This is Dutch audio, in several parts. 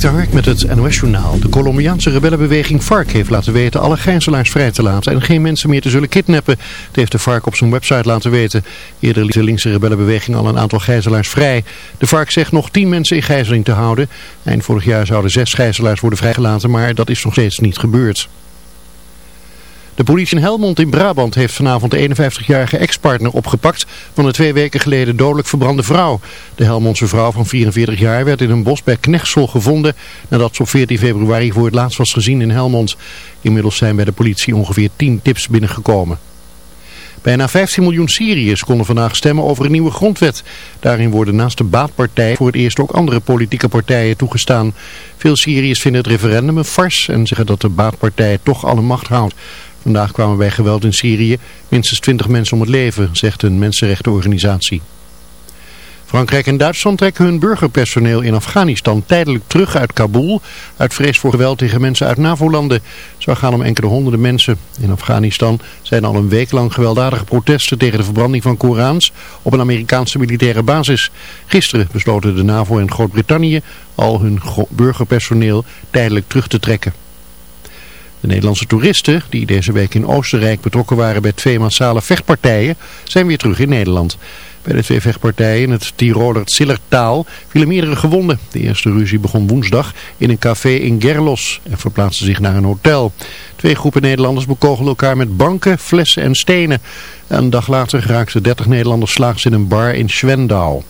Dik Hark met het NOS-journaal. De Colombiaanse rebellenbeweging FARC heeft laten weten alle gijzelaars vrij te laten en geen mensen meer te zullen kidnappen. Dat heeft de FARC op zijn website laten weten. Eerder liet de linkse rebellenbeweging al een aantal gijzelaars vrij. De FARC zegt nog tien mensen in gijzeling te houden. Eind vorig jaar zouden zes gijzelaars worden vrijgelaten, maar dat is nog steeds niet gebeurd. De politie in Helmond in Brabant heeft vanavond de 51-jarige ex-partner opgepakt van een twee weken geleden dodelijk verbrande vrouw. De Helmondse vrouw van 44 jaar werd in een bos bij Knechtsel gevonden nadat ze op 14 februari voor het laatst was gezien in Helmond. Inmiddels zijn bij de politie ongeveer 10 tips binnengekomen. Bijna 15 miljoen Syriërs konden vandaag stemmen over een nieuwe grondwet. Daarin worden naast de baatpartij voor het eerst ook andere politieke partijen toegestaan. Veel Syriërs vinden het referendum een fars en zeggen dat de baatpartij toch alle macht houdt. Vandaag kwamen bij geweld in Syrië minstens 20 mensen om het leven, zegt een mensenrechtenorganisatie. Frankrijk en Duitsland trekken hun burgerpersoneel in Afghanistan tijdelijk terug uit Kabul uit vrees voor geweld tegen mensen uit NAVO-landen. Zo gaan om enkele honderden mensen. In Afghanistan zijn al een week lang gewelddadige protesten tegen de verbranding van Korans op een Amerikaanse militaire basis. Gisteren besloten de NAVO en Groot-Brittannië al hun burgerpersoneel tijdelijk terug te trekken. De Nederlandse toeristen, die deze week in Oostenrijk betrokken waren bij twee massale vechtpartijen, zijn weer terug in Nederland. Bij de twee vechtpartijen in het Tiroler Zillertaal vielen meerdere gewonden. De eerste ruzie begon woensdag in een café in Gerlos en verplaatste zich naar een hotel. Twee groepen Nederlanders bekogelden elkaar met banken, flessen en stenen. Een dag later raakten 30 Nederlanders slaags in een bar in Schwendau.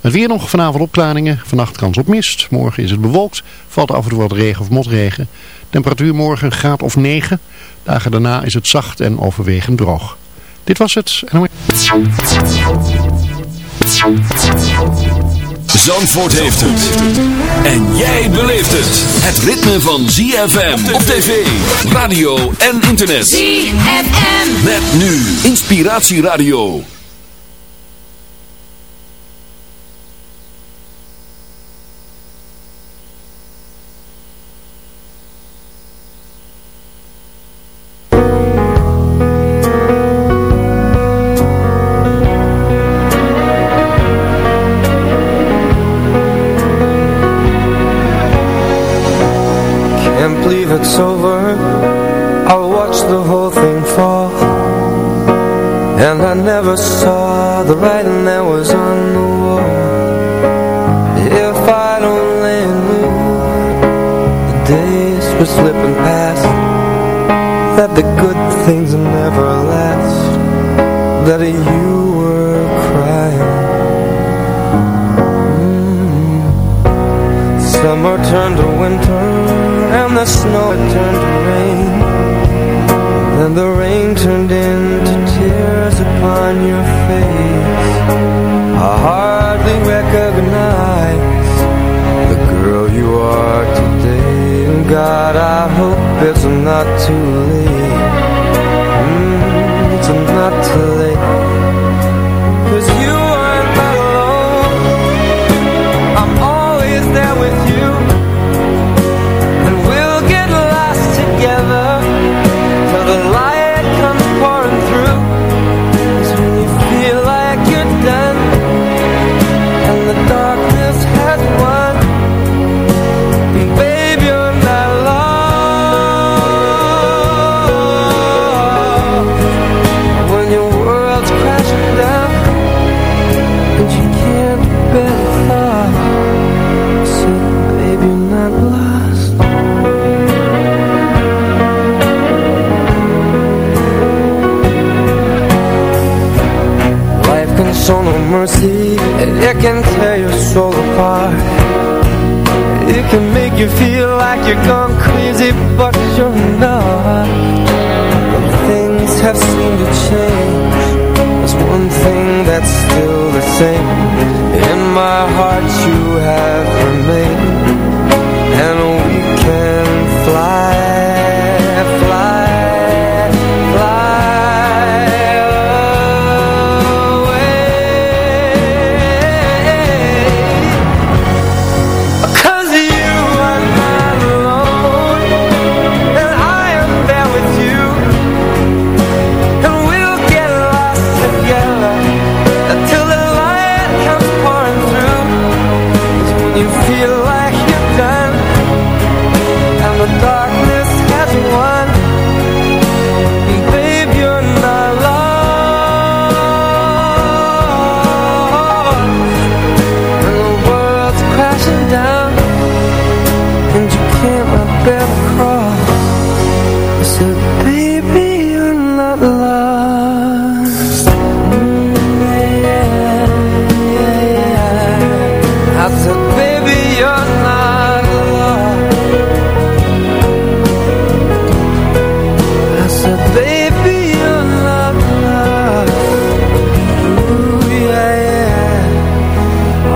Het weer nog vanavond opklaringen, vannacht kans op mist. Morgen is het bewolkt, valt af en toe wat regen of motregen. Temperatuur morgen een graad of 9. Dagen daarna is het zacht en overwegend droog. Dit was het. Zandvoort heeft het. En jij beleeft het. Het ritme van ZFM op tv, radio en internet. ZFM. Met nu Inspiratieradio. The good things never last That you were crying. Mm. Summer turned to winter and the snow turned to rain. And the rain turned into tears upon your face. I hardly recognize the girl you are today. And God, I hope it's not too late not too late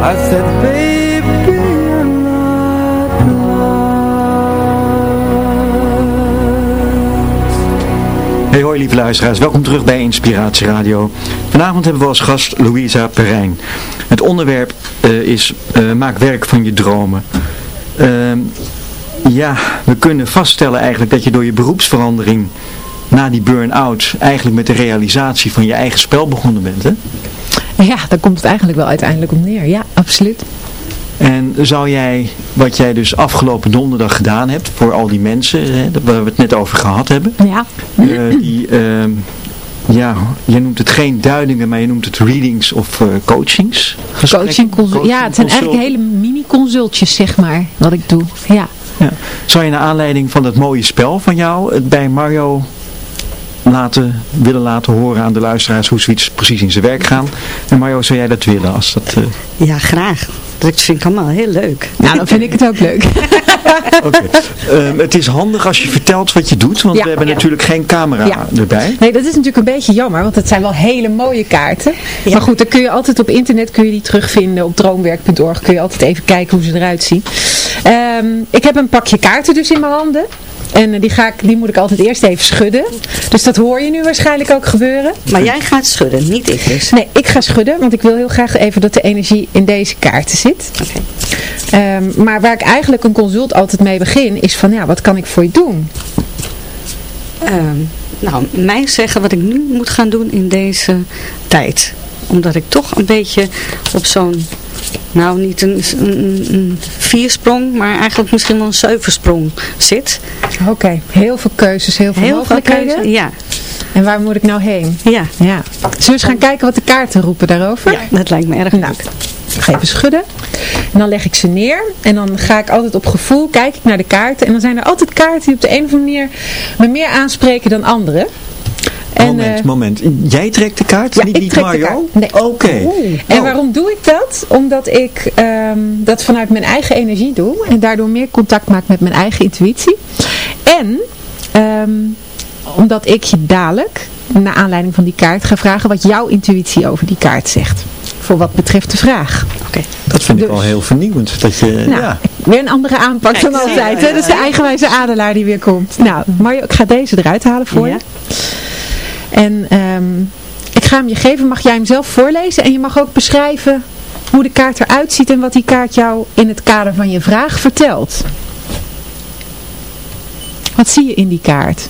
Hey hoi lieve luisteraars, welkom terug bij Inspiratie Radio. Vanavond hebben we als gast Louisa Perijn. Het onderwerp eh, is eh, maak werk van je dromen. Ehm, ja, we kunnen vaststellen eigenlijk dat je door je beroepsverandering na die burn-out eigenlijk met de realisatie van je eigen spel begonnen bent. Hè? Ja, daar komt het eigenlijk wel uiteindelijk op neer. Ja, absoluut. En zou jij, wat jij dus afgelopen donderdag gedaan hebt voor al die mensen, hè, waar we het net over gehad hebben, Ja, eh, die, ehm, ja, je noemt het geen duidingen, maar je noemt het readings of eh, coachings. Coaching. Ja, het zijn eigenlijk hele mini-consultjes, zeg maar, wat ik doe. Ja. Ja. Zou je naar aanleiding van dat mooie spel van jou het bij Mario laten, willen laten horen aan de luisteraars hoe zoiets precies in zijn werk gaan? En Mario, zou jij dat willen? Als dat, eh, Ja, graag. Dat vind ik allemaal heel leuk. Nou, dan vind ik het ook leuk. Oké. Ehm, het is handig als je vertelt wat je doet, want Ja. we hebben Ja. natuurlijk geen camera Ja. erbij. Nee, dat is natuurlijk een beetje jammer, want het zijn wel hele mooie kaarten. Ja. Maar goed, dan kun je altijd op internet kun je die terugvinden. Op droomwerk.org kun je altijd even kijken hoe ze eruit zien. Ehm, ik heb een pakje kaarten dus in mijn handen. En eh, die, ga ik, die moet ik altijd eerst even schudden. Dus dat hoor je nu waarschijnlijk ook gebeuren. Maar jij gaat schudden, niet ik dus. Nee, ik ga schudden, want ik wil heel graag even dat de energie in deze kaarten zit. Oké. Ehm, maar waar ik eigenlijk een consult altijd mee begin, is van ja, wat kan ik voor je doen? Ehm, nou, mij zeggen wat ik nu moet gaan doen in deze tijd. Omdat ik toch een beetje op zo'n, nou niet een, een, een viersprong, maar eigenlijk misschien wel een zeversprong zit. Oké, heel veel keuzes, heel veel Heel veel mogelijkheden. keuze. Ja, En waar moet ik nou heen? ja. Ja. Zullen we eens gaan kijken wat de kaarten roepen daarover? ja, dat lijkt me erg Nou, leuk. ga even schudden. En dan leg ik ze neer. En dan ga ik altijd op gevoel, kijk ik naar de kaarten. En dan zijn er altijd kaarten die op de een of andere manier me meer aanspreken dan andere. En, moment, eh, moment. Jij trekt de kaart, Ja, niet, ik niet trek de Mario? kaart. Nee. Oké. En Oh. waarom doe ik dat? Omdat ik ehm, dat vanuit mijn eigen energie doe. En daardoor meer contact maak met mijn eigen intuïtie. En ehm, omdat ik je dadelijk, naar aanleiding van die kaart, ga vragen wat jouw intuïtie over die kaart zegt. Voor wat betreft de vraag. Oké. Dat vind ik Dus- wel heel vernieuwend. Dat je, Nou, ja. weer een andere aanpak Kijk, dan ja, altijd. ja, hè? Dat is de eigenwijze adelaar die weer komt. Nou, Mario, ik ga deze eruit halen voor Ja. je. En ehm, ik ga hem je geven. Mag jij hem zelf voorlezen? En je mag ook beschrijven hoe de kaart eruit ziet en wat die kaart jou in het kader van je vraag vertelt. Wat zie je in die kaart?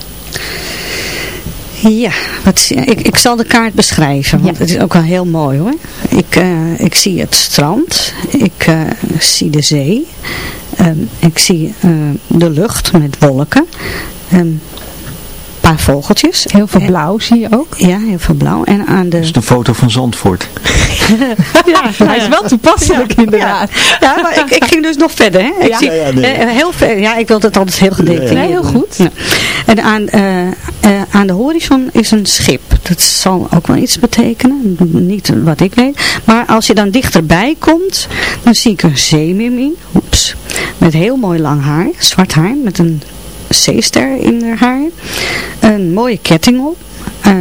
Ja, wat, ik, ik zal de kaart beschrijven, want Ja. het is ook wel heel mooi hoor. Ik, eh, ik zie het strand, ik eh, zie de zee, ehm, ik zie eh, de lucht met wolken, een paar vogeltjes. Heel veel En- blauw zie je ook. Ja, heel veel blauw. En aan de... Dat is een foto van Zandvoort. ja, Hij is wel toepasselijk inderdaad. Ja, maar ik, ik ging dus nog verder. Hè. Ik Ja. zie, Ja, ja, nee. eh, heel ver, ja, ik wil het altijd heel gedetailleerd Nee, heel goed. Ja. En aan, eh, eh, aan de horizon is een schip. Dat zal ook wel iets betekenen. Niet wat ik weet. Maar als je dan dichterbij komt, dan zie ik een zeemermin. Oeps. Met heel mooi lang haar. Zwart haar. Met een zeester in haar haar. Een mooie ketting op. Eh,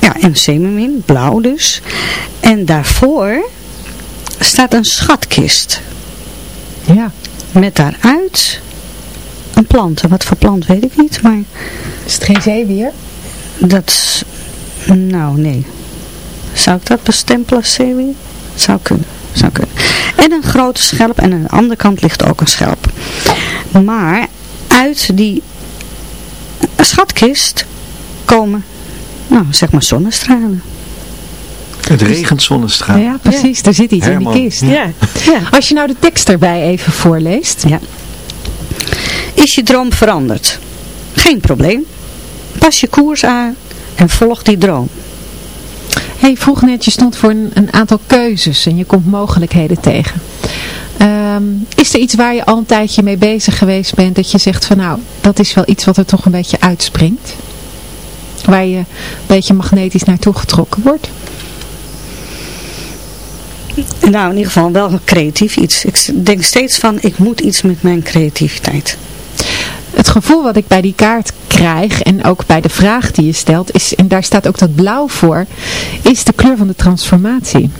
ja, een zeemermin. Blauw dus. En daarvoor staat een schatkist. Ja. Met daaruit een plant. En Wat voor plant weet ik niet, maar Is het geen zeewier? dat. Nou, nee. Zou ik dat bestempelen als zeewier? Zou kunnen. Zou kunnen. En een grote schelp en aan de andere kant ligt ook een schelp. Maar uit die schatkist komen, nou zeg maar zonnestralen. Het regent zonnestraal. Ja, precies. Daar zit iets Herman. in die kist. Ja. ja. Als je nou de tekst erbij even voorleest. Ja. Is je droom veranderd? Geen probleem. Pas je koers aan en volg die droom. Hey, vroeg net, je stond voor een, een aantal keuzes en je komt mogelijkheden tegen. Ehm, is er iets waar je al een tijdje mee bezig geweest bent, dat je zegt van nou, dat is wel iets wat er toch een beetje uitspringt? Waar je een beetje magnetisch naartoe getrokken wordt? Nou, in ieder geval wel creatief iets. Ik denk steeds van, ik moet iets met mijn creativiteit. Het gevoel wat ik bij die kaart krijg en ook bij de vraag die je stelt, is, en daar staat ook dat blauw voor, is de kleur van de transformatie.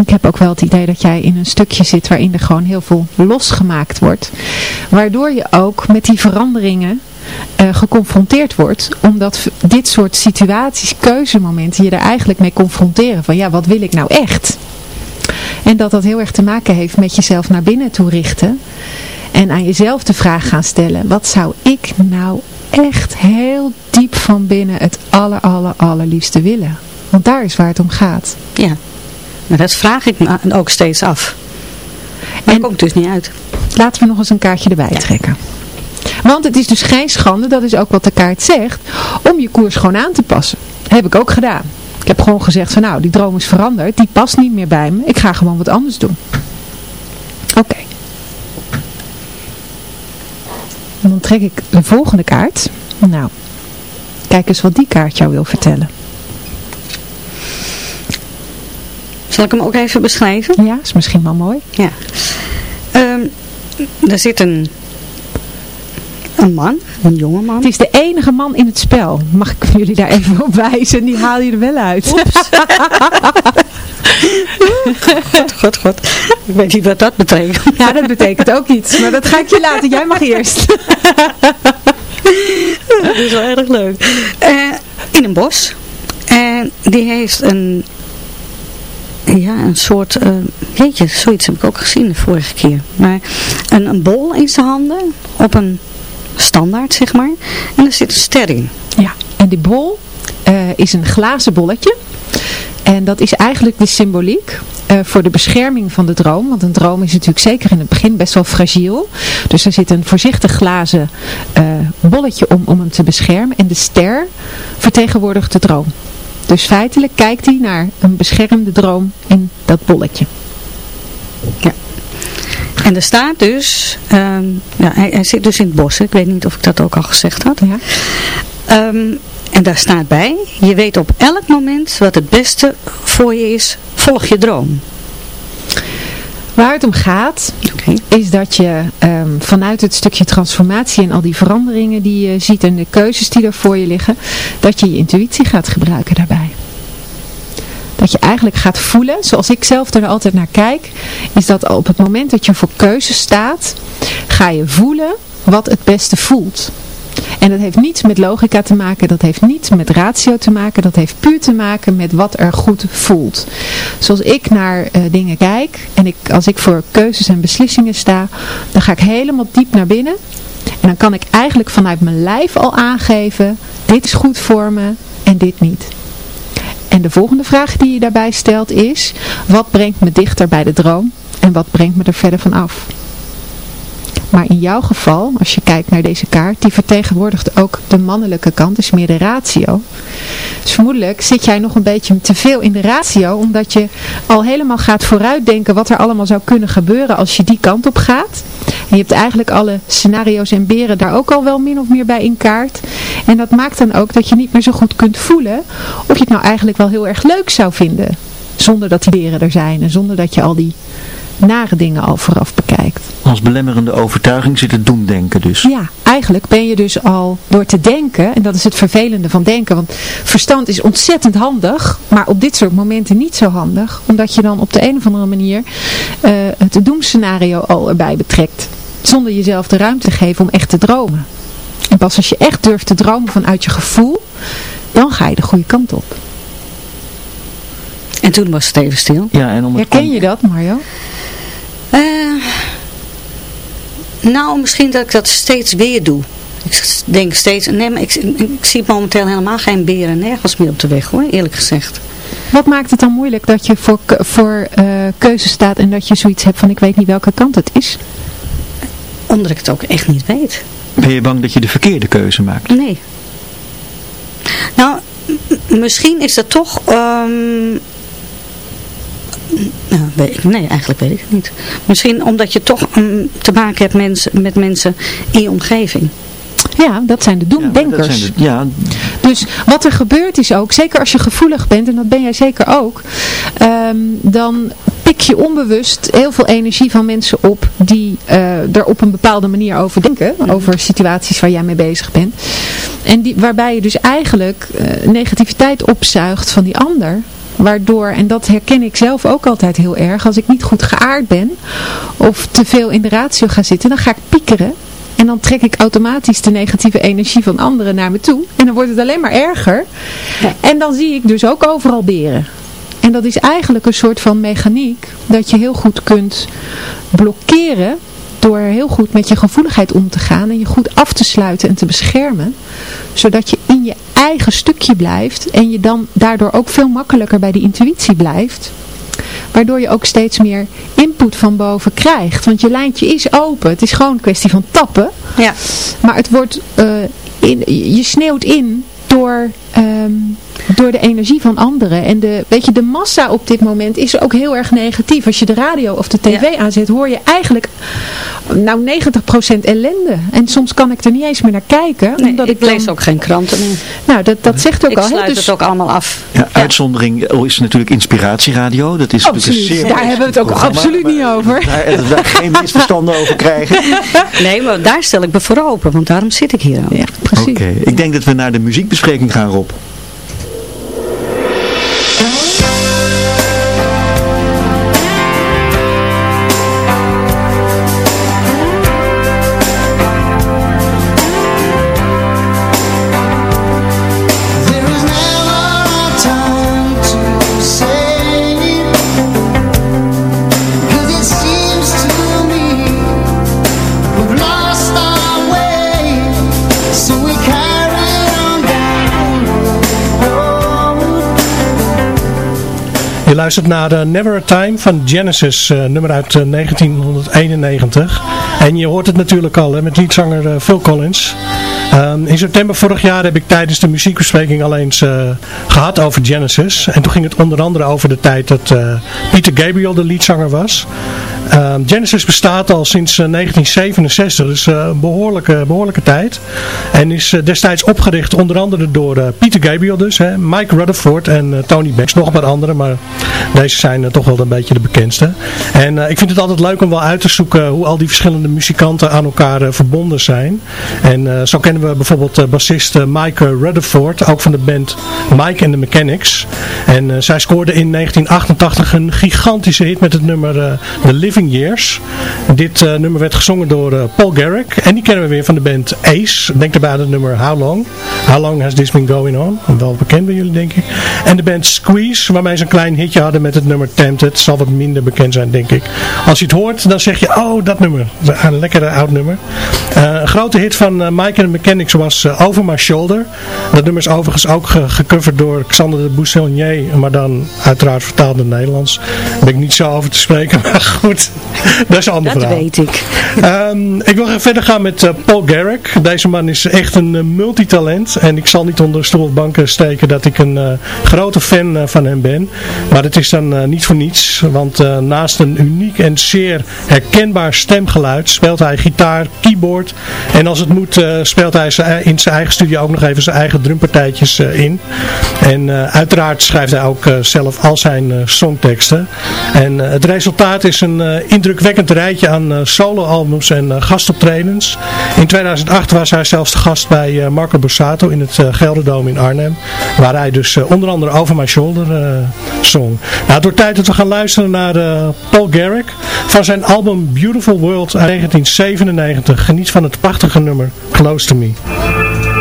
Ik heb ook wel het idee dat jij in een stukje zit waarin er gewoon heel veel losgemaakt wordt. Waardoor je ook met die veranderingen uh, geconfronteerd wordt. Omdat dit soort situaties, keuzemomenten, je er eigenlijk mee confronteren. Van ja, wat wil ik nou echt? En dat dat heel erg te maken heeft met jezelf naar binnen toe richten. En aan jezelf de vraag gaan stellen. Wat zou ik nou echt heel diep van binnen het aller, aller, allerliefste willen? Want daar is waar het om gaat. Ja, maar dat vraag ik me ook steeds af. Maar en komt dus niet uit. Laten we nog eens een kaartje erbij trekken. Want het is dus geen schande, dat is ook wat de kaart zegt, om je koers gewoon aan te passen. heb ik ook gedaan. Ik heb gewoon gezegd van nou, die droom is veranderd, die past niet meer bij me, ik ga gewoon wat anders doen. Oké. En dan trek ik de volgende kaart. Nou, kijk eens wat die kaart jou wil vertellen. Zal ik hem ook even beschrijven? Ja, is misschien wel mooi. Ja. Um, er zit een een man, een jonge man. Het is de enige man in het spel. Mag ik jullie daar even op wijzen? Die haal je er wel uit. god, god, god. Ik weet niet wat dat betekent. Ja, dat betekent ook iets. Maar dat ga ik je laten. Jij mag eerst. dat is wel erg leuk. Uh, in een bos. En die heeft een ja, een soort, uh, weet je, zoiets heb ik ook gezien de vorige keer. Maar een, een bol in zijn handen op een standaard, zeg maar. En er zit een ster in. Ja, en die bol uh, is een glazen bolletje. En dat is eigenlijk de symboliek uh, voor de bescherming van de droom. Want een droom is natuurlijk zeker in het begin best wel fragiel. Dus er zit een voorzichtig glazen bolletje om, om hem te beschermen. En de ster vertegenwoordigt de droom. Dus feitelijk kijkt hij naar een beschermde droom in dat bolletje. Ja. En er staat dus, ehm, ja, hij, hij, zit dus in het bos, ik weet niet of ik dat ook al gezegd had. Ja. Um, en daar staat bij, je weet op elk moment wat het beste voor je is, volg je droom. Waar het om gaat, okay. is dat je um, vanuit het stukje transformatie en al die veranderingen die je ziet en de keuzes die er voor je liggen, dat je je intuïtie gaat gebruiken daarbij. Dat je eigenlijk gaat voelen, zoals ik zelf er altijd naar kijk, is dat op het moment dat je voor keuze staat, ga je voelen wat het beste voelt. En dat heeft niets met logica te maken, dat heeft niets met ratio te maken, dat heeft puur te maken met wat er goed voelt. Zoals ik naar uh, dingen kijk en ik, als ik voor keuzes en beslissingen sta, dan ga ik helemaal diep naar binnen. En dan kan ik eigenlijk vanuit mijn lijf al aangeven, dit is goed voor me en dit niet. En de volgende vraag die je daarbij stelt is, wat brengt me dichter bij de droom en wat brengt me er verder van af? Maar in jouw geval, als je kijkt naar deze kaart, die vertegenwoordigt ook de mannelijke kant, dus meer de ratio. Dus vermoedelijk zit jij nog een beetje te veel in de ratio, omdat je al helemaal gaat vooruitdenken wat er allemaal zou kunnen gebeuren als je die kant op gaat. En je hebt eigenlijk alle scenario's en beren daar ook al wel min of meer bij in kaart. En dat maakt dan ook dat je niet meer zo goed kunt voelen of je het nou eigenlijk wel heel erg leuk zou vinden. Zonder dat die beren er zijn en zonder dat je al die nare dingen al vooraf bekijkt. Als belemmerende overtuiging zit het doemdenken dus. Ja, eigenlijk ben je dus al door te denken, en dat is het vervelende van denken, want verstand is ontzettend handig, maar op dit soort momenten niet zo handig, omdat je dan op de een of andere manier uh, het doemscenario al erbij betrekt, zonder jezelf de ruimte te geven om echt te dromen. En pas als je echt durft te dromen vanuit je gevoel, dan ga je de goede kant op. En toen was het even stil. Ja, en om Herken je dat, Mario? Uh, nou, misschien dat ik dat steeds weer doe. Ik denk steeds, nee, maar ik, ik, zie momenteel helemaal geen beren nergens meer op de weg hoor, eerlijk gezegd. Wat maakt het dan moeilijk dat je voor, voor uh, keuze staat en dat je zoiets hebt van ik weet niet welke kant het is? Omdat ik het ook echt niet weet. Ben je bang dat je de verkeerde keuze maakt? Nee. Nou, misschien is dat toch... Um, nou, weet nee, eigenlijk weet ik het niet. Misschien omdat je toch um, te maken hebt mens, met mensen in je omgeving. Ja, dat zijn de doemdenkers. Ja, ja. Dus wat er gebeurt is ook, zeker als je gevoelig bent, en dat ben jij zeker ook, um, dan pik je onbewust heel veel energie van mensen op die uh, er op een bepaalde manier over denken. Mhm. Over situaties waar jij mee bezig bent. En die, waarbij je dus eigenlijk uh, negativiteit opzuigt van die ander. Waardoor, en dat herken ik zelf ook altijd heel erg, als ik niet goed geaard ben of te veel in de ratio ga zitten, dan ga ik piekeren. En dan trek ik automatisch de negatieve energie van anderen naar me toe. En dan wordt het alleen maar erger. En dan zie ik dus ook overal beren. En dat is eigenlijk een soort van mechaniek dat je heel goed kunt blokkeren door heel goed met je gevoeligheid om te gaan en je goed af te sluiten en te beschermen. Zodat je in je eigen stukje blijft en je dan daardoor ook veel makkelijker bij die intuïtie blijft. Waardoor je ook steeds meer input van boven krijgt. Want je lijntje is open. Het is gewoon een kwestie van tappen. Ja. Maar het wordt, uh, in, je sneeuwt in door um, door de energie van anderen. En de, weet je, de massa op dit moment is ook heel erg negatief. Als je de radio of de tv aanzet, hoor je eigenlijk nou 90% ellende. En soms kan ik er niet eens meer naar kijken. Nee, omdat ik, lees ook geen kranten meer. Nou, dat, dat zegt ook ik al. Ik sluit dus... het ook allemaal af. Ja, uitzondering is natuurlijk inspiratieradio. Dat is absoluut. Zeer daar hebben we het ook absoluut niet over. Daar, dat we geen misverstanden over krijgen. Nee, maar daar stel ik me voor open. Want daarom zit ik hier ook. Ja, precies. Oké, ik denk dat we naar de muziekbespreking gaan, Rob. Luistert naar uh, Never a Time van Genesis, uh, nummer uit uh, 1991. En je hoort het natuurlijk al hè, met liedzanger Phil Collins. Um, in september vorig jaar heb ik tijdens de muziekbespreking al eens gehad over Genesis. En toen ging het onder andere over de tijd dat Peter Gabriel de liedzanger was. Um, Genesis bestaat al sinds 1967, dus een behoorlijke, behoorlijke tijd. En is destijds opgericht onder andere door Peter Gabriel dus, hè, Mike Rutherford en Tony Banks. Nog wat andere, maar deze zijn toch wel een beetje de bekendste. En ik vind het altijd leuk om wel uit te zoeken hoe al die verschillende muzikanten aan elkaar verbonden zijn. En zo kennen we bijvoorbeeld bassist Mike Rutherford, ook van de band Mike and the Mechanics. En zij scoorde in 1988 een gigantische hit met het nummer The Living Years. Dit nummer werd gezongen door Paul Garrick. En die kennen we weer van de band Ace. Denk daarbij aan het nummer How Long. How Long Has This Been Going On? Wel bekend bij jullie denk ik. En de band Squeeze, waarmee ze een klein hitje hadden met het nummer Tempted. Zal wat minder bekend zijn, denk ik. Als je het hoort, dan zeg je, oh, dat nummer. Een lekkere oud nummer. Uh, een grote hit van Mike and the Mechanics was Over My Shoulder. Dat nummer is overigens ook ge gecoverd door Xander de Bousselier, maar dan uiteraard vertaald in het Nederlands. Daar ben ik niet zo over te spreken, maar goed. dat is een ander dat verhaal. weet ik. um, ik wil verder gaan met Paul Garrick. Deze man is echt een multitalent. En ik zal niet onder de stoel of banken steken dat ik een grote fan van hem ben. Maar het is dan niet voor niets, want naast een uniek en zeer herkenbaar stemgeluid speelt hij gitaar, keyboard en als het moet speelt hij in zijn eigen studio ook nog even zijn eigen drumpartijtjes in. En uiteraard schrijft hij ook zelf al zijn songteksten. En het resultaat is een indrukwekkend rijtje aan soloalbums en gastoptredens. In 2008 was hij zelfs de gast bij Marco Borsato in het Gelderdoom in Arnhem, waar hij dus onder andere Over My Shoulder zong. Nou, wordt tijd dat we gaan luisteren naar Paul Garrick van zijn album Beautiful World uit 1997. Geniet van het prachtige nummer Close to Me.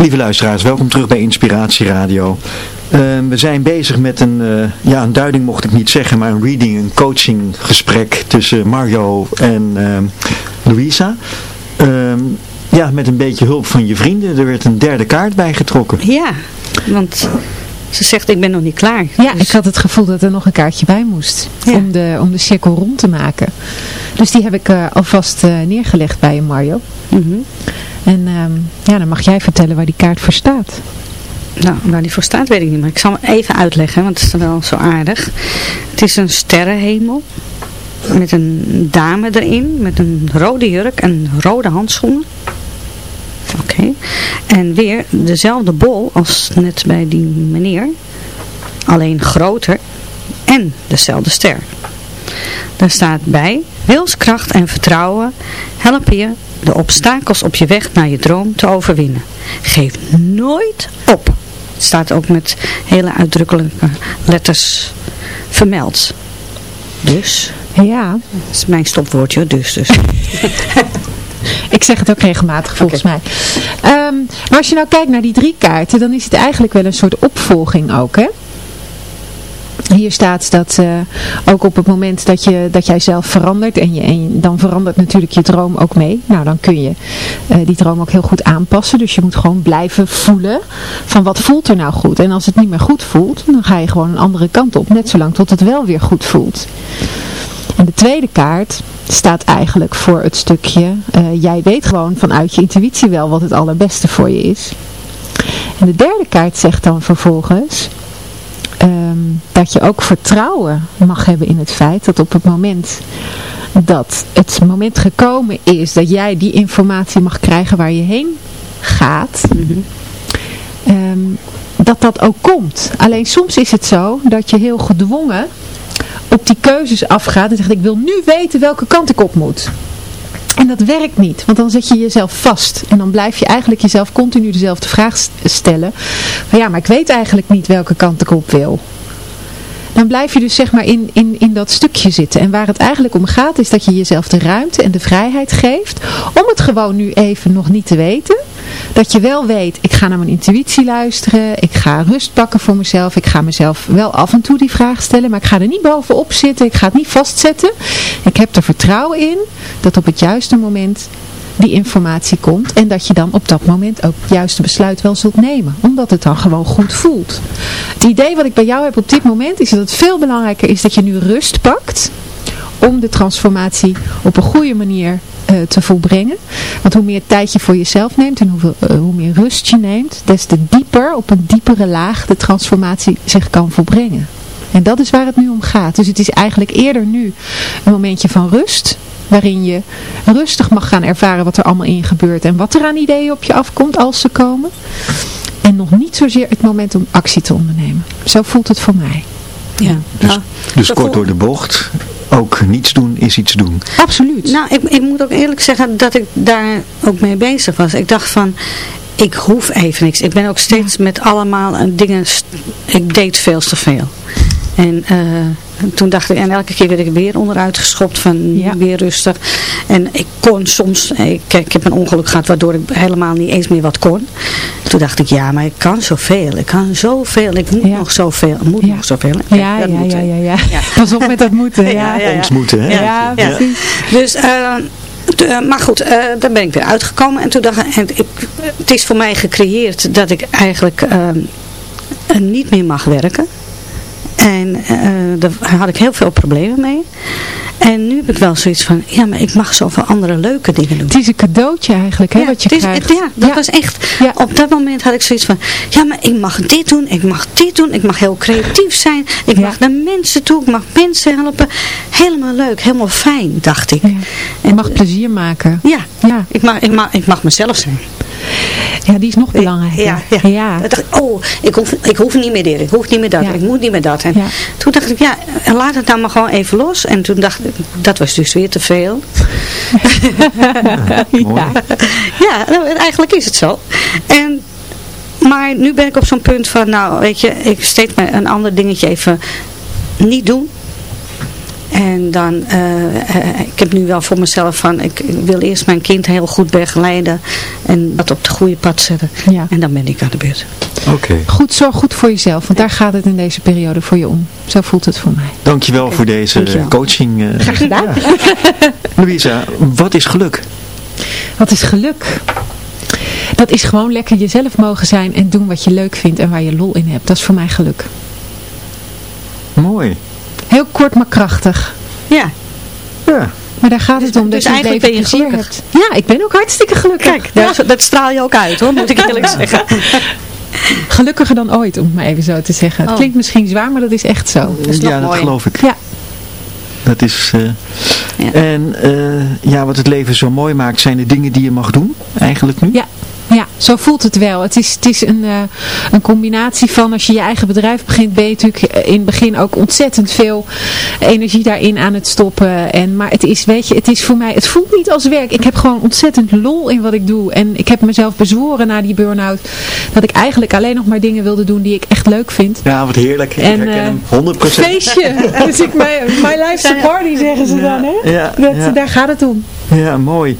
Lieve luisteraars, welkom terug bij Inspiratie Radio. Ehm, we zijn bezig met een, uh, ja een duiding mocht ik niet zeggen, maar een reading, een coaching gesprek tussen Mario en uh, Louisa. Ehm, ja, met een beetje hulp van je vrienden. Er werd een derde kaart bijgetrokken. Ja, want ze zegt ik ben nog niet klaar. Ja, dus- ik had het gevoel dat er nog een kaartje bij moest. Om, de, om de cirkel rond te maken. Dus die heb ik uh, alvast uh, neergelegd bij je Mario. Mm en ehm, ja, dan mag jij vertellen waar die kaart voor staat. Nou, waar die voor staat weet ik niet, maar ik zal hem even uitleggen, want het is wel zo aardig. Het is een sterrenhemel met een dame erin, met een rode jurk en rode handschoenen. Oké. En weer dezelfde bol als net bij die meneer, alleen groter en dezelfde ster. Daar staat bij, wilskracht en vertrouwen helpen je de obstakels op je weg naar je droom te overwinnen. Geef nooit op. Het staat ook met hele uitdrukkelijke letters vermeld. Dus. Ja. Dat is mijn stopwoordje, dus. dus. Ik zeg het ook regelmatig volgens mij. Ehm, maar als je nou kijkt naar die drie kaarten, dan is het eigenlijk wel een soort opvolging ook, hè? Hier staat dat uh, ook op het moment dat, je, dat jij zelf verandert en, je, en dan verandert natuurlijk je droom ook mee. Nou, dan kun je uh, die droom ook heel goed aanpassen. Dus je moet gewoon blijven voelen van wat voelt er nou goed. En als het niet meer goed voelt, dan ga je gewoon een andere kant op. Net zolang tot het wel weer goed voelt. En de tweede kaart staat eigenlijk voor het stukje, uh, jij weet gewoon vanuit je intuïtie wel wat het allerbeste voor je is. En de derde kaart zegt dan vervolgens, um, dat je ook vertrouwen mag hebben in het feit dat op het moment dat het moment gekomen is dat jij die informatie mag krijgen waar je heen gaat, um, dat dat ook komt. Alleen soms is het zo dat je heel gedwongen op die keuzes afgaat en zegt ik wil nu weten welke kant ik op moet. En dat werkt niet, want dan zet je jezelf vast. En dan blijf je eigenlijk jezelf continu dezelfde vraag stellen. Van ja, maar ik weet eigenlijk niet welke kant ik op wil dan blijf je dus zeg maar in, in, in dat stukje zitten. En waar het eigenlijk om gaat is dat je jezelf de ruimte en de vrijheid geeft om het gewoon nu even nog niet te weten. Dat je wel weet, ik ga naar mijn intuïtie luisteren, ik ga rust pakken voor mezelf, ik ga mezelf wel af en toe die vraag stellen, maar ik ga er niet bovenop zitten, ik ga het niet vastzetten. Ik heb er vertrouwen in dat op het juiste moment die informatie komt en dat je dan op dat moment ook het juiste besluit wel zult nemen. Omdat het dan gewoon goed voelt. Het idee wat ik bij jou heb op dit moment is dat het veel belangrijker is dat je nu rust pakt om de transformatie op een goede manier uh, te volbrengen. Want hoe meer tijd je voor jezelf neemt en hoeveel, uh, hoe meer rust je neemt, des te dieper, op een diepere laag de transformatie zich kan volbrengen. En dat is waar het nu om gaat. Dus het is eigenlijk eerder nu een momentje van rust waarin je rustig mag gaan ervaren wat er allemaal in gebeurt en wat er aan ideeën op je afkomt als ze komen. En nog niet zozeer het moment om actie te ondernemen. Zo voelt het voor mij. Ja. Dus, Nou, dus kort door de bocht, ook niets doen is iets doen. Absoluut. Nou, ik, ik moet ook eerlijk zeggen dat ik daar ook mee bezig was. Ik dacht van, ik hoef even niks. Ik ben ook steeds met allemaal eh, dingen, ik deed veel te veel. En eh, toen dacht ik, en elke keer werd ik weer onderuit geschopt van Ja. weer rustig. En ik kon soms, ik, ik heb een ongeluk gehad waardoor ik helemaal niet eens meer wat kon. Toen dacht ik, ja, maar ik kan zoveel. Ik kan zoveel. Ik moet Ja. nog zoveel. Ik moet Ja. nog zoveel. ja, Kijk, ja, ja, ja, ja, Ja. Pas op met dat moeten. Ja, Ja, ja, ja. Ontmoeten, hè? Ja, precies. Dus, eh, eh, maar goed, eh, daar ben ik weer uitgekomen. En toen dacht ik, en ik, het is voor mij gecreëerd dat ik eigenlijk eh, eh, niet meer mag werken. En eh, daar had ik heel veel problemen mee. En nu heb ik wel zoiets van, ja, maar ik mag zoveel andere leuke dingen doen. Het is een cadeautje eigenlijk, hè, wat je is- krijgt. het- ja, dat Ja. was echt, Ja. op dat moment had ik zoiets van, ja, maar ik mag dit doen, ik mag dit doen, ik mag heel creatief zijn, ik Ja. mag naar mensen toe, ik mag mensen helpen. Helemaal leuk, helemaal fijn, dacht ik. Ja. Je mag plezier maken. Ja, Ja, ik mag, ik mag, ik mag mezelf zijn. Ja die is nog belangrijker. Ja, ja. ja. Ik dacht, oh, ik hoef, ik hoef niet meer dit, ik hoef niet meer dat, Ja. ik moet niet meer dat. En Ja. toen dacht ik, ja, laat het nou maar gewoon even los. En toen dacht ik, dat was dus weer te veel. Mooi. Ja, nou, eigenlijk is het zo. En, maar nu ben ik op zo'n punt van, nou, weet je, ik steeds maar een ander dingetje even niet doen. En dan, eh, eh, ik heb nu wel voor mezelf van, ik wil eerst mijn kind heel goed begeleiden en dat op het goede pad zetten. Ja. En dan ben ik aan de beurt. Oké, Goed, zorg goed voor jezelf, want daar gaat het in deze periode voor je om. Zo voelt het voor mij. dankjewel voor deze Dankjewel. coaching. eh. Graag gedaan. Louisa, wat is geluk? Wat is geluk? Dat is gewoon lekker jezelf mogen zijn en doen wat je leuk vindt en waar je lol in hebt. Dat is voor mij geluk. Mooi. Heel kort maar krachtig. Ja, Ja. Maar daar gaat het om. dus dat je het eigenlijk leven ben je plezier gelukkig. hebt. Ja, ik ben ook hartstikke gelukkig. kijk, Ja. dat, dat straal je ook uit hoor, moet ik eerlijk zeggen. Gelukkiger dan ooit, om het maar even zo te zeggen. Het Oh. klinkt misschien zwaar, maar dat is echt zo. is nog ja, dat mooi. geloof ik. Ja. Dat is... eh, Ja. En eh, ja, wat het leven zo mooi maakt, zijn de dingen die je mag doen, eigenlijk nu. Ja, ja, zo voelt het wel. Het is, het is een, eh, een combinatie van als je je eigen bedrijf begint, ben je natuurlijk eh, in het begin ook ontzettend veel energie daarin aan het stoppen. En, maar het is, weet je, het is voor mij, het voelt niet als werk. Ik heb gewoon ontzettend lol in wat ik doe. En ik heb mezelf bezworen na die burn-out dat ik eigenlijk alleen nog maar dingen wilde doen die ik echt leuk vind. Ja, wat heerlijk. Ik En, herken eh, hem 100%. Feestje! dus ik, my, my life's a party zeggen ze dan, hè? Ja, Dat, ja. Daar gaat het om. Ja, mooi.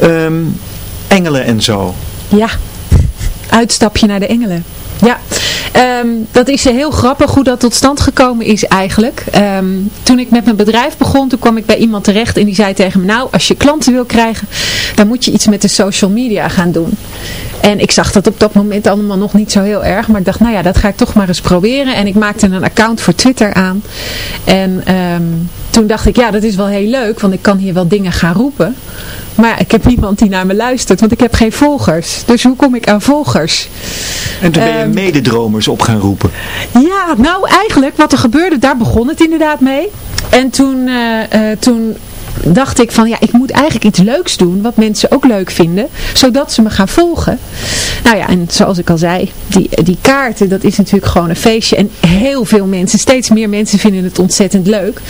Ehm, engelen en zo. Ja, uitstapje naar de engelen. Ja, ehm, dat is heel grappig hoe dat tot stand gekomen is eigenlijk. Ehm, toen ik met mijn bedrijf begon, toen kwam ik bij iemand terecht en die zei tegen me, nou, als je klanten wil krijgen, dan moet je iets met de social media gaan doen. En ik zag dat op dat moment allemaal nog niet zo heel erg, maar ik dacht, nou ja, dat ga ik toch maar eens proberen. En ik maakte een account voor Twitter aan. En ehm, toen dacht ik, ja, dat is wel heel leuk, want ik kan hier wel dingen gaan roepen. Maar ik heb niemand die naar me luistert, want ik heb geen volgers. Dus hoe kom ik aan volgers? En toen ben je Ehm, mededromers op gaan roepen. Ja, nou eigenlijk wat er gebeurde, daar begon het inderdaad mee. En toen, eh, eh, toen dacht ik van ja, ik moet eigenlijk iets leuks doen wat mensen ook leuk vinden, zodat ze me gaan volgen. Nou ja, en zoals ik al zei, die, die kaarten, dat is natuurlijk gewoon een feestje. En heel veel mensen, steeds meer mensen vinden het ontzettend leuk.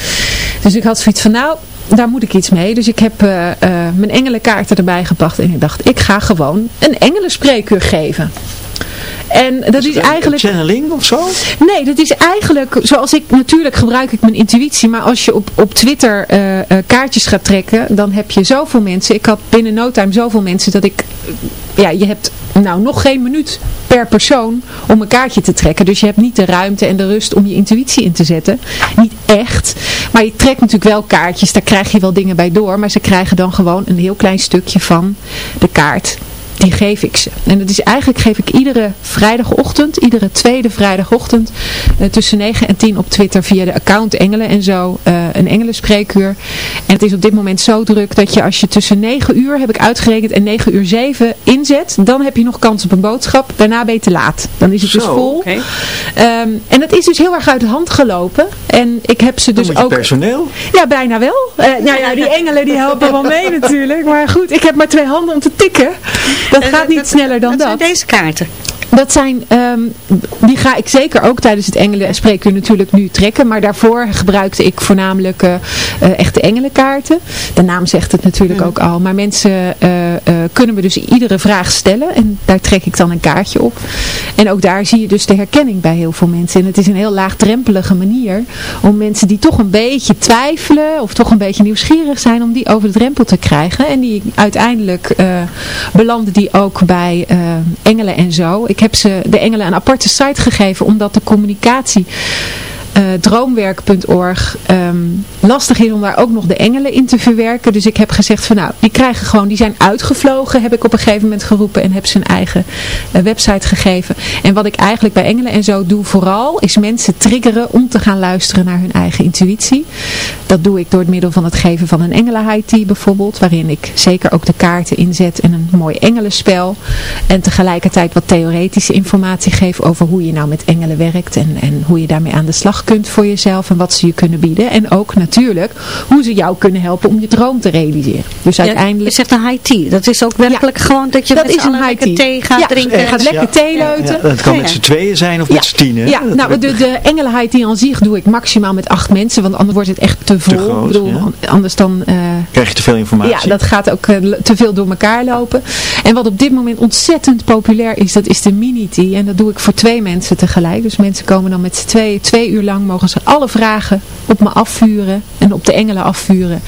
Dus ik had zoiets van nou, daar moet ik iets mee. Dus ik heb eh, eh, mijn engelenkaarten erbij gepakt en ik dacht, ik ga gewoon een engelenspreekuur geven. En dat is eigenlijk... Channeling of zo? Nee, dat is eigenlijk, zoals ik, natuurlijk gebruik ik mijn intuïtie, maar als je op, op Twitter eh, eh, kaartjes gaat trekken, dan heb je zoveel mensen. Ik had binnen no time zoveel mensen dat ik, ja, je hebt nou nog geen minuut per persoon om een kaartje te trekken. Dus je hebt niet de ruimte en de rust om je intuïtie in te zetten. Niet echt. Maar je trekt natuurlijk wel kaartjes, daar krijg je wel dingen bij door, maar ze krijgen dan gewoon een heel klein stukje van de kaart. Die geef ik ze. En dat is eigenlijk geef ik iedere vrijdagochtend, iedere tweede vrijdagochtend, uh, tussen 9 en 10 op Twitter via de account Engelen en zo, uh, een Engelenspreekuur. En het is op dit moment zo druk dat je als je tussen 9 uur, heb ik uitgerekend, en 9 uur 7 inzet, dan heb je nog kans op een boodschap. Daarna ben je te laat. Dan is het dus vol. Okay. Um, en het is dus heel erg uit de hand gelopen. En ik heb ze dus ook... personeel? Ja, bijna wel. Uh, nou ja, die engelen die helpen wel mee natuurlijk. Maar goed, ik heb maar twee handen om te tikken. Dat gaat niet sneller dan dat. Wat zijn deze kaarten? Dat zijn, um, die ga ik zeker ook tijdens het engelen spreken natuurlijk nu trekken. Maar daarvoor gebruikte ik voornamelijk uh, echte engelenkaarten. De naam zegt het natuurlijk ook al. Maar mensen uh, kunnen me dus iedere vraag stellen. En daar trek ik dan een kaartje op. En ook daar zie je dus de herkenning bij heel veel mensen. En het is een heel laagdrempelige manier om mensen die toch een beetje twijfelen. Of toch een beetje nieuwsgierig zijn om die over de drempel te krijgen. En die uiteindelijk belanden die ook bij engelen en zo. Ik heb ze de engelen een aparte site gegeven, omdat de communicatie droomwerk.org um, lastig is om daar ook nog de engelen in te verwerken. Dus ik heb gezegd van nou, die krijgen gewoon, die zijn uitgevlogen, heb ik op een gegeven moment geroepen en heb ze een eigen uh, website gegeven. En wat ik eigenlijk bij engelen en zo doe vooral, is mensen triggeren om te gaan luisteren naar hun eigen intuïtie. Dat doe ik door het middel van het geven van een engelen high bijvoorbeeld, waarin ik zeker ook de kaarten inzet en een mooi engelenspel. En tegelijkertijd wat theoretische informatie geef over hoe je nou met engelen werkt en, en hoe je daarmee aan de slag kunt voor jezelf en wat ze je kunnen bieden. En ook natuurlijk hoe ze jou kunnen helpen om je droom te realiseren. Dus uiteindelijk... je zegt een high tea. Dat is ook werkelijk gewoon dat je dat is een high tea. thee gaat ja, drinken. Je gaat lekker thee leuten. dat kan met z'n tweeën zijn of met z'n tienen. Ja, nou de, de engelen high tea aan zich doe ik maximaal met acht mensen. Want anders wordt het echt te vol. Te groot, ik bedoel, anders dan... Uh, Krijg je te veel informatie. Ja, dat gaat ook uh, te veel door elkaar lopen. En wat op dit moment ontzettend populair is, dat is de mini tea. En dat doe ik voor twee mensen tegelijk. Dus mensen komen dan met z'n tweeën, twee uur lang mogen ze alle vragen op me afvuren en op de engelen afvuren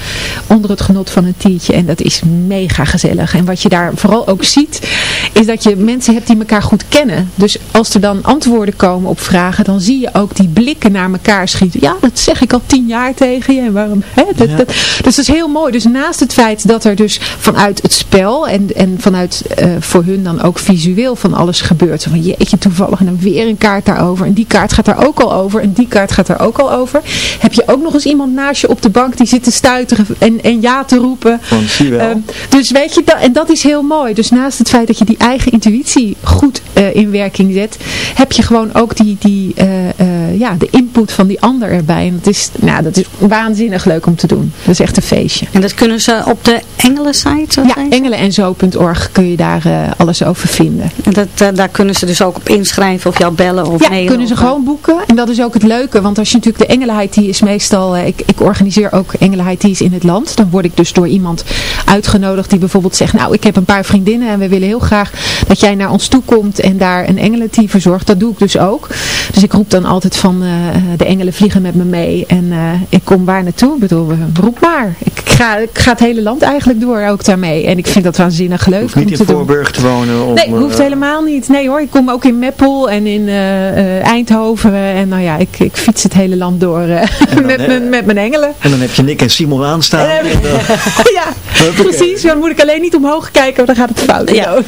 onder het genot van een tientje. En dat is mega gezellig. En wat je daar vooral ook ziet, is dat je mensen hebt die elkaar goed kennen. Dus als er dan antwoorden komen op vragen, dan zie je ook die blikken naar elkaar schieten. Ja, dat zeg ik al tien jaar tegen je. En waarom, hè? Dat, ja. dat, dus dat is heel mooi. Dus naast het feit dat er dus vanuit het spel en, en vanuit uh, voor hun dan ook visueel van alles gebeurt. Zo van jeetje, toevallig en dan weer een kaart daarover. En die kaart gaat daar ook al over. En die kaart gaat daar ook al over. Heb je ook nog eens iemand naast je op de bank die zit te stuiteren en, en ja te roepen. Want zie wel. Um, dus weet je, dat, en dat is heel mooi. Dus naast het feit dat je die eigen intuïtie goed uh, in werking zet, heb je gewoon ook die, die uh, uh, ja, de input van die ander erbij. En dat is, nou, dat is waanzinnig leuk om te doen. Dat is echt een feestje. En dat kunnen ze op de Engelen-site? Ja, engelenenzo.org kun je daar alles over vinden. En dat, daar kunnen ze dus ook op inschrijven of jou bellen of ja, mailen? kunnen ze gewoon boeken. En dat is ook het leuke, want als je natuurlijk de Engelen IT is meestal, ik, ik organiseer ook Engelen IT's in het land. Dan word ik dus door iemand uitgenodigd die bijvoorbeeld zegt, nou ik heb een paar vriendinnen en we willen heel graag dat jij naar ons toe komt en daar een engelenteam verzorgt. Dat doe ik dus ook. Dus ik roep dan altijd van uh, de engelen vliegen met me mee en uh, ik kom waar naartoe. Ik bedoel, roep maar. Ik ga, ik ga het hele land eigenlijk door ook daarmee. En ik vind dat waanzinnig leuk. Hoeft niet in te Voorburg te wonen? Om, nee, hoeft helemaal niet. Nee hoor, ik kom ook in Meppel en in Eindhoven en nou ja, ik, ik fiets het hele land door met, mijn, met mijn engelen. En dan heb je Nick en Simon aanstaan. En en dan... ja, precies. Dan moet ik alleen niet omhoog kijken, want dan gaat het fout. Ja.